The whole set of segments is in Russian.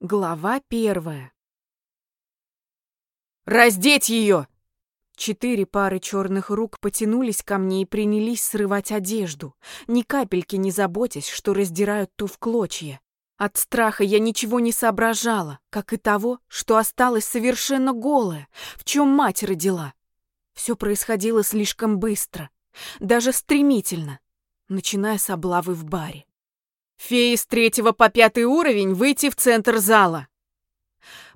Глава первая. «Раздеть ее!» Четыре пары черных рук потянулись ко мне и принялись срывать одежду, ни капельки не заботясь, что раздирают ту в клочья. От страха я ничего не соображала, как и того, что осталась совершенно голая, в чем мать родила. Все происходило слишком быстро, даже стремительно, начиная с облавы в баре. Феи с третьего по пятый уровень выйти в центр зала.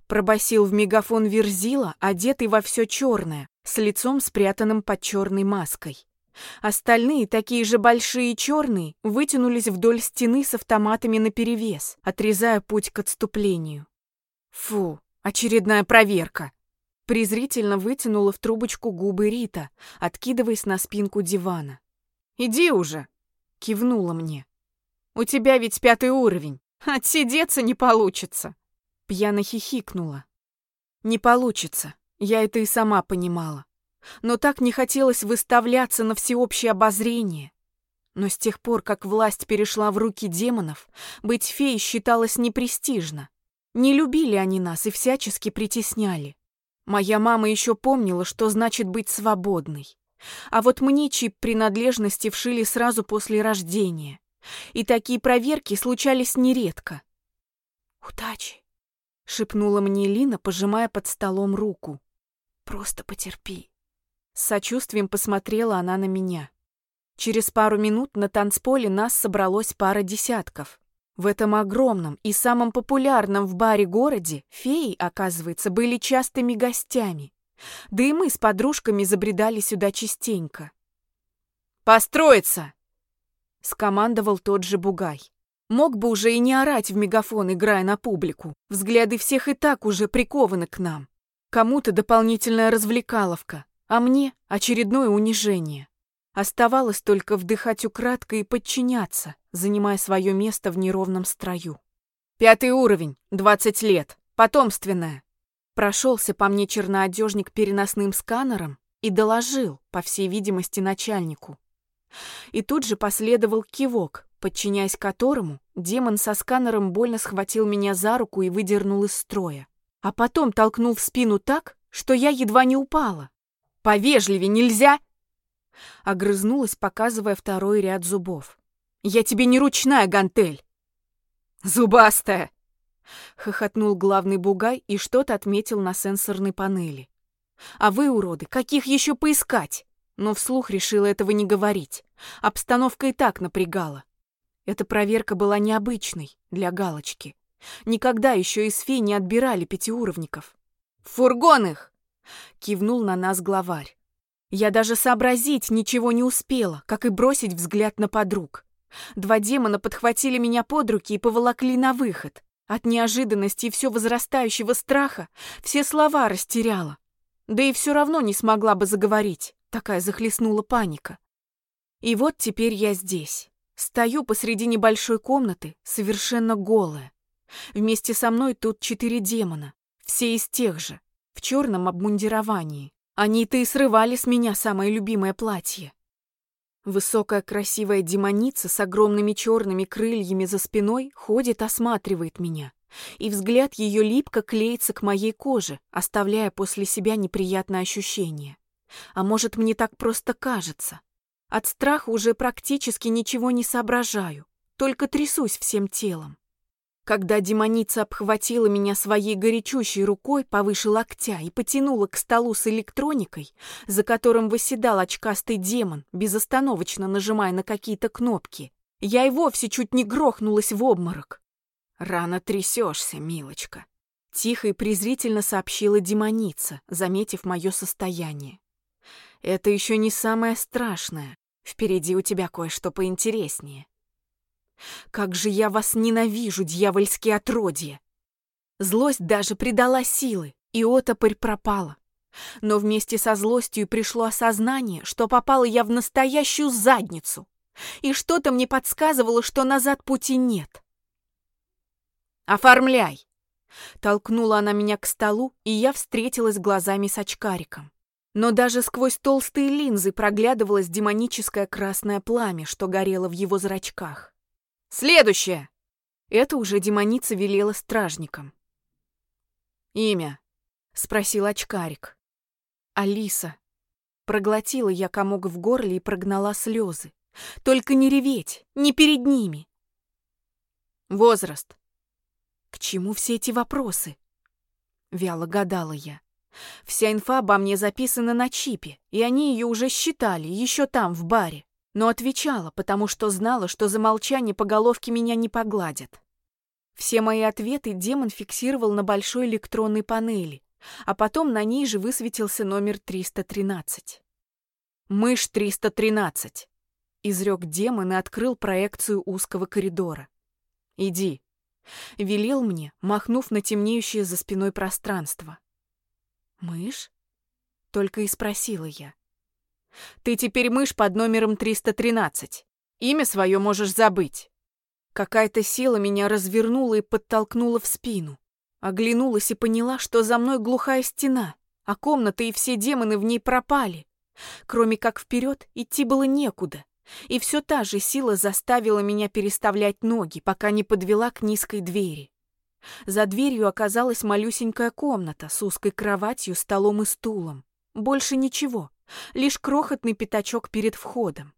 Пробасил в мегафон Верзила, одетый во все черное, с лицом спрятанным под черной маской. Остальные, такие же большие и черные, вытянулись вдоль стены с автоматами наперевес, отрезая путь к отступлению. Фу, очередная проверка. Презрительно вытянула в трубочку губы Рита, откидываясь на спинку дивана. «Иди уже!» — кивнула мне. У тебя ведь пятый уровень. Отсидеться не получится. Пьяно хихикнула. Не получится. Я это и сама понимала. Но так не хотелось выставляться на всеобщее обозрение. Но с тех пор, как власть перешла в руки демонов, быть феей считалось непрестижно. Не любили они нас и всячески притесняли. Моя мама еще помнила, что значит быть свободной. А вот мне чип принадлежности вшили сразу после рождения. И такие проверки случались нередко. «Удачи!» — шепнула мне Лина, пожимая под столом руку. «Просто потерпи». С сочувствием посмотрела она на меня. Через пару минут на танцполе нас собралось пара десятков. В этом огромном и самом популярном в баре городе феи, оказывается, были частыми гостями. Да и мы с подружками забредали сюда частенько. «Построиться!» — скомандовал тот же Бугай. Мог бы уже и не орать в мегафон, играя на публику. Взгляды всех и так уже прикованы к нам. Кому-то дополнительная развлекаловка, а мне очередное унижение. Оставалось только вдыхать украдкой и подчиняться, занимая свое место в неровном строю. «Пятый уровень, двадцать лет, потомственная». Прошелся по мне черноодежник переносным сканером и доложил, по всей видимости, начальнику. И тут же последовал кивок, подчиняясь которому демон со сканером больно схватил меня за руку и выдернул из строя. А потом толкнул в спину так, что я едва не упала. «Повежливее нельзя!» Огрызнулась, показывая второй ряд зубов. «Я тебе не ручная гантель!» «Зубастая!» Хохотнул главный бугай и что-то отметил на сенсорной панели. «А вы, уроды, каких еще поискать?» Но вслух решила этого не говорить. Обстановка и так напрягала. Эта проверка была необычной для галочки. Никогда еще из фей не отбирали пятиуровников. «Фургон их!» — кивнул на нас главарь. Я даже сообразить ничего не успела, как и бросить взгляд на подруг. Два демона подхватили меня под руки и поволокли на выход. От неожиданности и все возрастающего страха все слова растеряла. Да и все равно не смогла бы заговорить. Такая захлестнула паника. И вот теперь я здесь. Стою посреди небольшой комнаты, совершенно голая. Вместе со мной тут четыре демона, все из тех же, в черном обмундировании. Они-то и срывали с меня самое любимое платье. Высокая красивая демоница с огромными черными крыльями за спиной ходит, осматривает меня. И взгляд ее липко клеится к моей коже, оставляя после себя неприятное ощущение. А может, мне так просто кажется. От страха уже практически ничего не соображаю, только трясусь всем телом. Когда демоница обхватила меня своей горячущей рукой повыше локтя и потянула к столу с электроникой, за которым восседал очкастый демон, безостановочно нажимая на какие-то кнопки, я и вовсе чуть не грохнулась в обморок. «Рано трясешься, милочка», — тихо и презрительно сообщила демоница, заметив мое состояние. Это еще не самое страшное. Впереди у тебя кое-что поинтереснее. Как же я вас ненавижу, дьявольские отродья! Злость даже придала силы, и отопырь пропала. Но вместе со злостью пришло осознание, что попала я в настоящую задницу, и что-то мне подсказывало, что назад пути нет. «Оформляй!» Толкнула она меня к столу, и я встретилась глазами с очкариком. Но даже сквозь толстые линзы проглядывалось демоническое красное пламя, что горело в его зрачках. «Следующее!» Это уже демоница велела стражникам. «Имя?» — спросил очкарик. «Алиса». Проглотила я комок в горле и прогнала слезы. Только не реветь, не перед ними. Возраст. К чему все эти вопросы? Вяло гадала я. Вся инфа обо мне записана на чипе, и они ее уже считали, еще там, в баре. Но отвечала, потому что знала, что за молчание по головке меня не погладят. Все мои ответы демон фиксировал на большой электронной панели, а потом на ней же высветился номер 313. «Мышь 313», — изрек демон и открыл проекцию узкого коридора. «Иди», — велел мне, махнув на темнеющее за спиной пространство. «Мышь?» — только и спросила я. «Ты теперь мышь под номером 313. Имя свое можешь забыть». Какая-то сила меня развернула и подтолкнула в спину. Оглянулась и поняла, что за мной глухая стена, а комната и все демоны в ней пропали. Кроме как вперед идти было некуда, и все та же сила заставила меня переставлять ноги, пока не подвела к низкой двери. За дверью оказалась малюсенькая комната с узкой кроватью, столом и стулом. Больше ничего, лишь крохотный пятачок перед входом.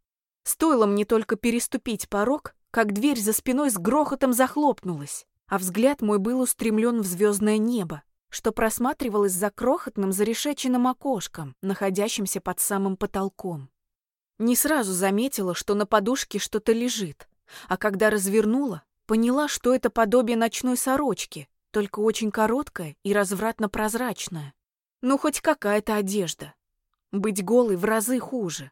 Стоило мне только переступить порог, как дверь за спиной с грохотом захлопнулась, а взгляд мой был устремлен в звездное небо, что просматривалось за крохотным зарешеченным окошком, находящимся под самым потолком. Не сразу заметила, что на подушке что-то лежит, а когда развернула, поняла, что это подобие ночной сорочки, только очень короткая и развратно-прозрачная. Ну, хоть какая-то одежда. Быть голой в разы хуже.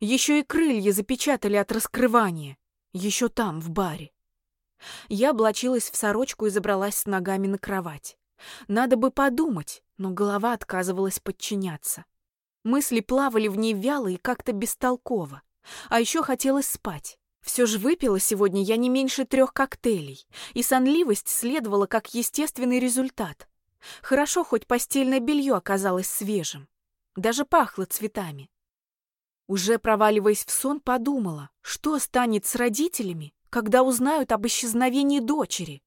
Еще и крылья запечатали от раскрывания. Еще там, в баре. Я облачилась в сорочку и забралась с ногами на кровать. Надо бы подумать, но голова отказывалась подчиняться. Мысли плавали в ней вяло и как-то бестолково. А еще хотелось спать. Все же выпила сегодня я не меньше трех коктейлей, и сонливость следовала как естественный результат. Хорошо, хоть постельное белье оказалось свежим. Даже пахло цветами. Уже проваливаясь в сон, подумала, что станет с родителями, когда узнают об исчезновении дочери.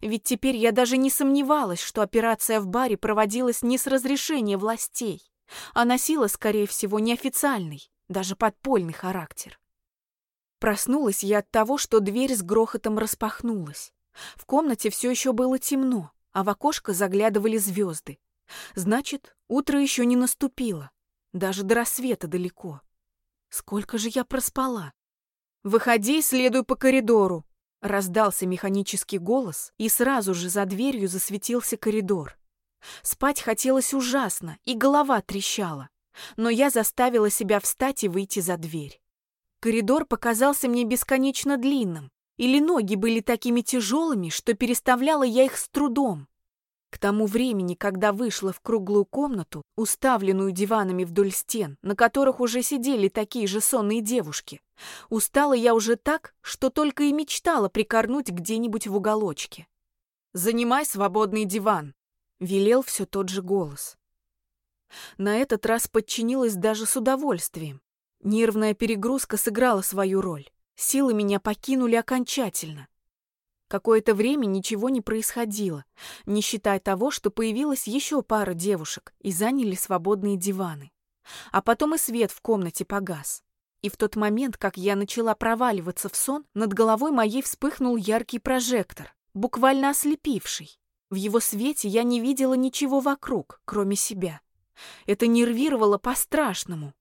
Ведь теперь я даже не сомневалась, что операция в баре проводилась не с разрешения властей, а носила, скорее всего, неофициальный, даже подпольный характер. Проснулась я от того, что дверь с грохотом распахнулась. В комнате все еще было темно, а в окошко заглядывали звезды. Значит, утро еще не наступило. Даже до рассвета далеко. Сколько же я проспала? «Выходи, следуй по коридору», Раздался механический голос, и сразу же за дверью засветился коридор. Спать хотелось ужасно, и голова трещала. Но я заставила себя встать и выйти за дверь. Коридор показался мне бесконечно длинным, или ноги были такими тяжелыми, что переставляла я их с трудом. К тому времени, когда вышла в круглую комнату, уставленную диванами вдоль стен, на которых уже сидели такие же сонные девушки, устала я уже так, что только и мечтала прикорнуть где-нибудь в уголочке. «Занимай свободный диван», — велел все тот же голос. На этот раз подчинилась даже с удовольствием. Нервная перегрузка сыграла свою роль. Силы меня покинули окончательно. Какое-то время ничего не происходило, не считая того, что появилась еще пара девушек и заняли свободные диваны. А потом и свет в комнате погас. И в тот момент, как я начала проваливаться в сон, над головой моей вспыхнул яркий прожектор, буквально ослепивший. В его свете я не видела ничего вокруг, кроме себя. Это нервировало по-страшному.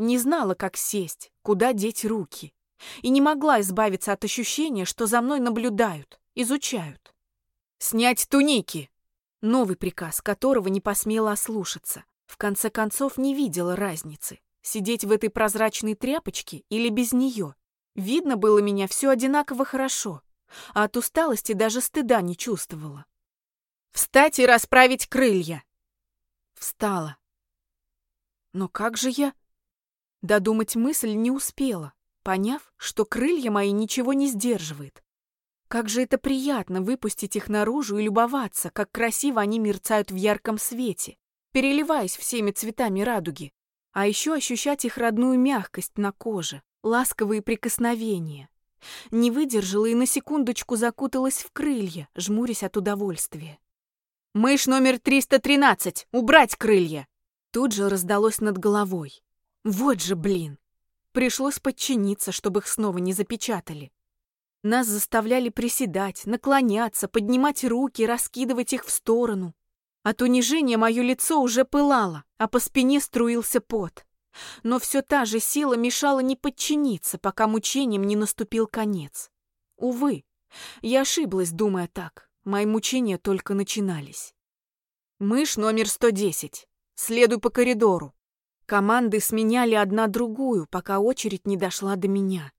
Не знала, как сесть, куда деть руки. И не могла избавиться от ощущения, что за мной наблюдают изучают. Снять туники! Новый приказ, которого не посмела ослушаться. В конце концов, не видела разницы. Сидеть в этой прозрачной тряпочке или без нее. Видно было меня все одинаково хорошо, а от усталости даже стыда не чувствовала. «Встать и расправить крылья!» Встала. Но как же я... Додумать мысль не успела, поняв, что крылья мои ничего не сдерживает. Как же это приятно выпустить их наружу и любоваться, как красиво они мерцают в ярком свете, переливаясь всеми цветами радуги. А еще ощущать их родную мягкость на коже, ласковые прикосновения. Не выдержала и на секундочку закуталась в крылья, жмурясь от удовольствия. «Мышь номер 313! Убрать крылья!» Тут же раздалось над головой. Вот же, блин! Пришлось подчиниться, чтобы их снова не запечатали. Нас заставляли приседать, наклоняться, поднимать руки, раскидывать их в сторону. От унижения мое лицо уже пылало, а по спине струился пот. Но все та же сила мешала не подчиниться, пока мучением не наступил конец. Увы, я ошиблась, думая так. Мои мучения только начинались. Мышь номер 110. Следуй по коридору. Команды сменяли одна другую, пока очередь не дошла до меня.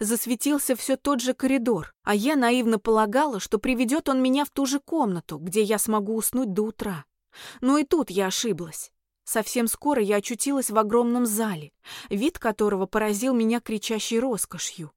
Засветился все тот же коридор, а я наивно полагала, что приведет он меня в ту же комнату, где я смогу уснуть до утра. Но и тут я ошиблась. Совсем скоро я очутилась в огромном зале, вид которого поразил меня кричащей роскошью.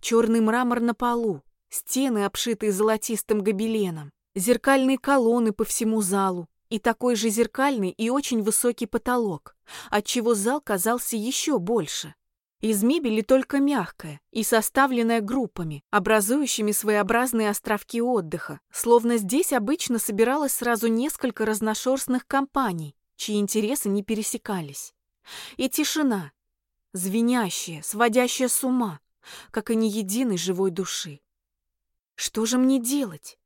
Черный мрамор на полу, стены, обшитые золотистым гобеленом, зеркальные колонны по всему залу и такой же зеркальный и очень высокий потолок, отчего зал казался еще больше. Из мебели только мягкая и составленная группами, образующими своеобразные островки отдыха, словно здесь обычно собиралось сразу несколько разношерстных компаний, чьи интересы не пересекались. И тишина, звенящая, сводящая с ума, как и ни единой живой души. Что же мне делать?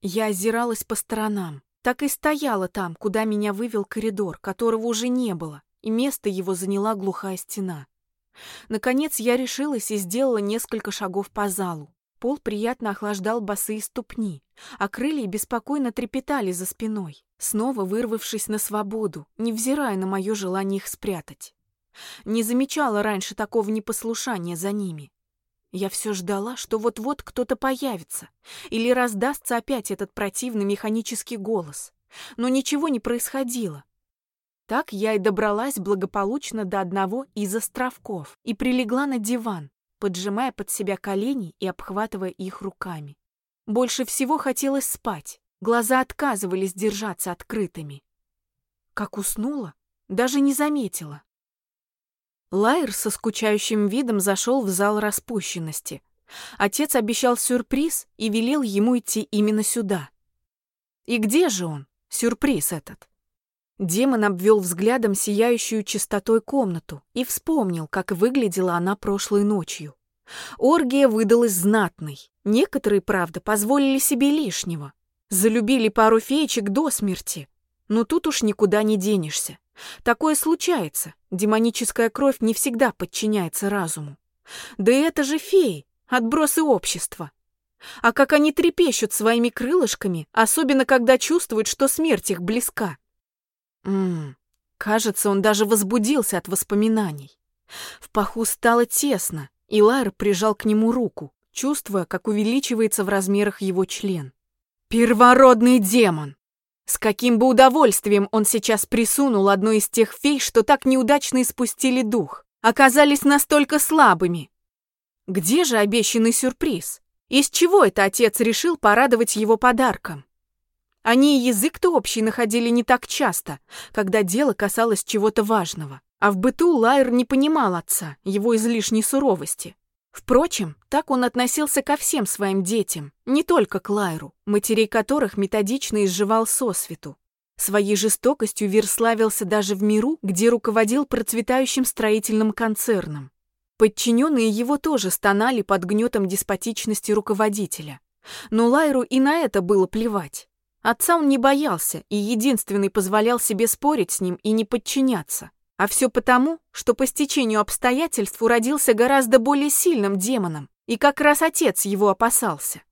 Я озиралась по сторонам, так и стояла там, куда меня вывел коридор, которого уже не было, и место его заняла глухая стена. Наконец я решилась и сделала несколько шагов по залу. Пол приятно охлаждал босые ступни, а крылья беспокойно трепетали за спиной, снова вырвавшись на свободу, невзирая на мое желание их спрятать. Не замечала раньше такого непослушания за ними. Я все ждала, что вот-вот кто-то появится, или раздастся опять этот противный механический голос. Но ничего не происходило. Так я и добралась благополучно до одного из островков и прилегла на диван, поджимая под себя колени и обхватывая их руками. Больше всего хотелось спать, глаза отказывались держаться открытыми. Как уснула, даже не заметила. Лайер со скучающим видом зашел в зал распущенности. Отец обещал сюрприз и велел ему идти именно сюда. И где же он, сюрприз этот? Демон обвел взглядом сияющую чистотой комнату и вспомнил, как выглядела она прошлой ночью. Оргия выдалась знатной. Некоторые, правда, позволили себе лишнего. Залюбили пару феечек до смерти. Но тут уж никуда не денешься. Такое случается. Демоническая кровь не всегда подчиняется разуму. Да и это же феи, отбросы общества. А как они трепещут своими крылышками, особенно когда чувствуют, что смерть их близка. Ммм, кажется, он даже возбудился от воспоминаний. В паху стало тесно, и Лайер прижал к нему руку, чувствуя, как увеличивается в размерах его член. «Первородный демон!» С каким бы удовольствием он сейчас присунул одной из тех фей, что так неудачно испустили дух, оказались настолько слабыми. Где же обещанный сюрприз? Из чего это отец решил порадовать его подарком? Они и язык-то общий находили не так часто, когда дело касалось чего-то важного. А в быту Лайер не понимал отца, его излишней суровости. Впрочем, так он относился ко всем своим детям, не только к Лайру, матерей которых методично изживал сосвету. Своей жестокостью Вир славился даже в миру, где руководил процветающим строительным концерном. Подчиненные его тоже стонали под гнетом деспотичности руководителя. Но Лайру и на это было плевать. Отца он не боялся и единственный позволял себе спорить с ним и не подчиняться. А все потому, что по стечению обстоятельств уродился гораздо более сильным демоном, и как раз отец его опасался.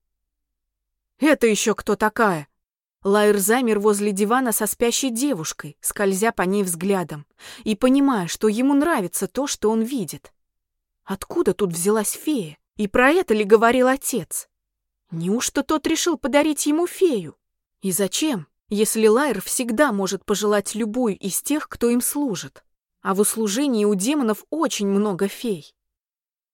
«Это еще кто такая?» Лайер замер возле дивана со спящей девушкой, скользя по ней взглядом, и понимая, что ему нравится то, что он видит. Откуда тут взялась фея? И про это ли говорил отец? Неужто тот решил подарить ему фею? И зачем, если Лайер всегда может пожелать любую из тех, кто им служит? А в услужении у демонов очень много фей.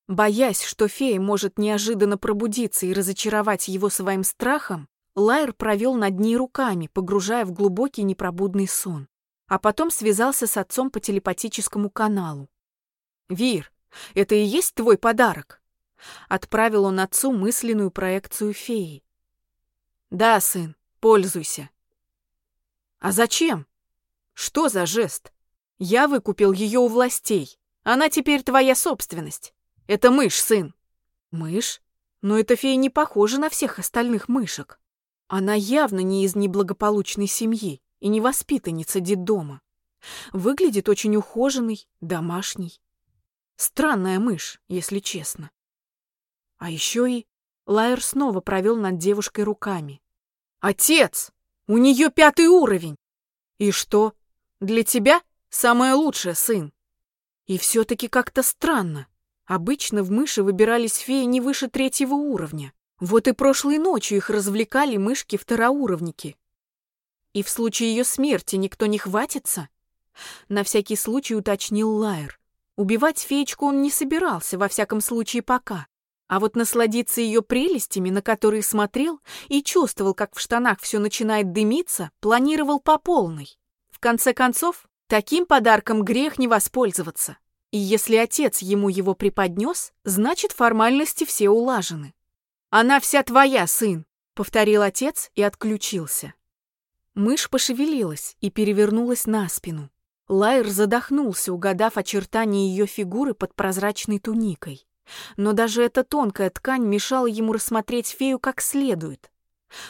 Боясь, что фея может неожиданно пробудиться и разочаровать его своим страхом, Лайер провел над ней руками, погружая в глубокий непробудный сон, а потом связался с отцом по телепатическому каналу. «Вир, это и есть твой подарок? Отправил он отцу мысленную проекцию феи. «Да, сын, пользуйся». «А зачем? Что за жест? Я выкупил ее у властей. Она теперь твоя собственность. Это мышь, сын». «Мышь? Но эта фея не похожа на всех остальных мышек. Она явно не из неблагополучной семьи и не воспитанница детдома. Выглядит очень ухоженной, домашней. Странная мышь, если честно. А еще и Лайер снова провел над девушкой руками. «Отец! У нее пятый уровень!» «И что? Для тебя самое лучшее, сын!» И все-таки как-то странно. Обычно в мыши выбирались феи не выше третьего уровня. Вот и прошлой ночью их развлекали мышки-второуровники. И в случае ее смерти никто не хватится? На всякий случай уточнил Лайер. Убивать феечку он не собирался, во всяком случае пока. А вот насладиться ее прелестями, на которые смотрел и чувствовал, как в штанах все начинает дымиться, планировал по полной. В конце концов, таким подарком грех не воспользоваться. И если отец ему его преподнес, значит формальности все улажены. «Она вся твоя, сын», — повторил отец и отключился. Мышь пошевелилась и перевернулась на спину. Лайер задохнулся, угадав очертания ее фигуры под прозрачной туникой. Но даже эта тонкая ткань мешала ему рассмотреть фею как следует.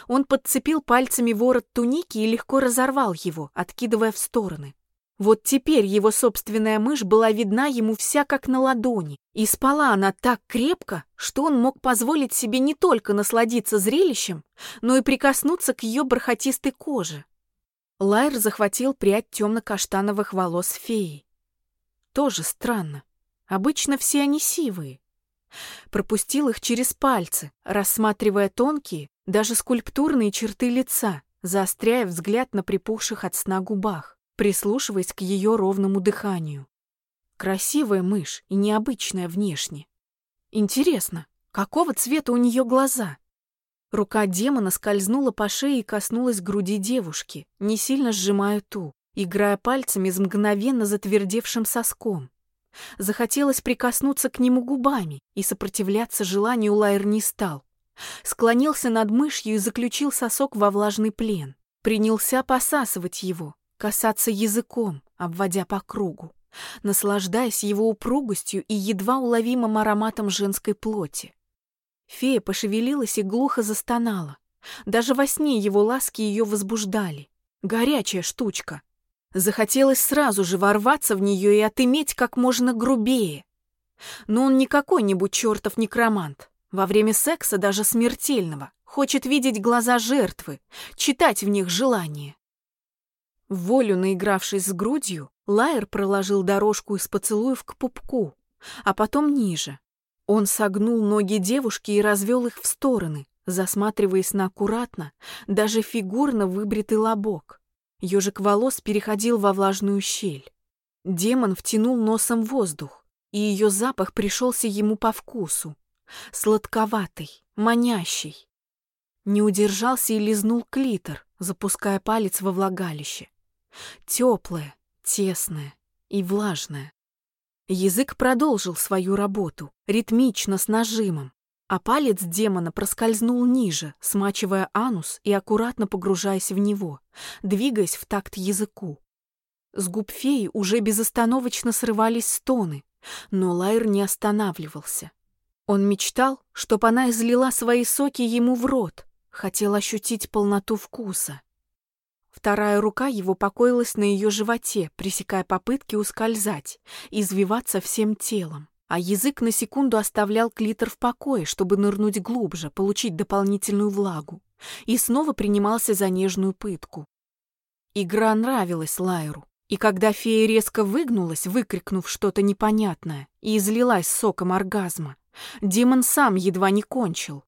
Он подцепил пальцами ворот туники и легко разорвал его, откидывая в стороны. Вот теперь его собственная мышь была видна ему вся как на ладони, и спала она так крепко, что он мог позволить себе не только насладиться зрелищем, но и прикоснуться к ее бархатистой коже. Лайер захватил прядь темно-каштановых волос феи. Тоже странно. Обычно все они сивые. Пропустил их через пальцы, рассматривая тонкие, даже скульптурные черты лица, заостряя взгляд на припухших от сна губах, прислушиваясь к ее ровному дыханию. Красивая мышь и необычная внешне. Интересно, какого цвета у нее глаза? Рука демона скользнула по шее и коснулась груди девушки, не сильно сжимая ту, играя пальцами с мгновенно затвердевшим соском. Захотелось прикоснуться к нему губами, и сопротивляться желанию Лайер не стал. Склонился над мышью и заключил сосок во влажный плен. Принялся посасывать его, касаться языком, обводя по кругу, наслаждаясь его упругостью и едва уловимым ароматом женской плоти. Фея пошевелилась и глухо застонала. Даже во сне его ласки ее возбуждали. Горячая штучка. Захотелось сразу же ворваться в нее и отыметь как можно грубее. Но он не какой-нибудь чертов некромант. Во время секса, даже смертельного, хочет видеть глаза жертвы, читать в них желание. Волю наигравшись с грудью, Лайер проложил дорожку из поцелуев к пупку, а потом ниже, он согнул ноги девушки и развел их в стороны, засматриваясь на аккуратно, даже фигурно выбритый лобок. Ежик волос переходил во влажную щель. Демон втянул носом воздух, и ее запах пришелся ему по вкусу. Сладковатый, манящий. Не удержался и лизнул клитор, запуская палец во влагалище. Теплое, тесное и влажное. Язык продолжил свою работу, ритмично, с нажимом, а палец демона проскользнул ниже, смачивая анус и аккуратно погружаясь в него, двигаясь в такт языку. С губ феи уже безостановочно срывались стоны, но Лайер не останавливался. Он мечтал, чтоб она излила свои соки ему в рот, хотел ощутить полноту вкуса. Вторая рука его покоилась на ее животе, пресекая попытки ускользать, извиваться всем телом. А язык на секунду оставлял клитор в покое, чтобы нырнуть глубже, получить дополнительную влагу. И снова принимался за нежную пытку. Игра нравилась Лайру. И когда фея резко выгнулась, выкрикнув что-то непонятное, и излилась соком оргазма, демон сам едва не кончил.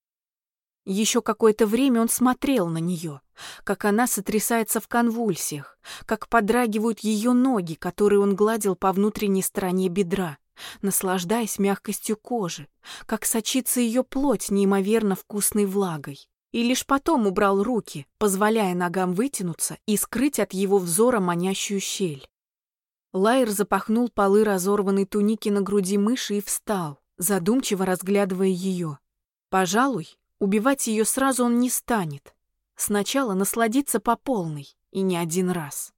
Еще какое-то время он смотрел на нее, как она сотрясается в конвульсиях, как подрагивают ее ноги, которые он гладил по внутренней стороне бедра, наслаждаясь мягкостью кожи, как сочится ее плоть неимоверно вкусной влагой. И лишь потом убрал руки, позволяя ногам вытянуться и скрыть от его взора манящую щель. Лайер запахнул полы разорванной туники на груди мыши и встал, задумчиво разглядывая ее. Пожалуй, убивать ее сразу он не станет. Сначала насладиться по полной, и не один раз.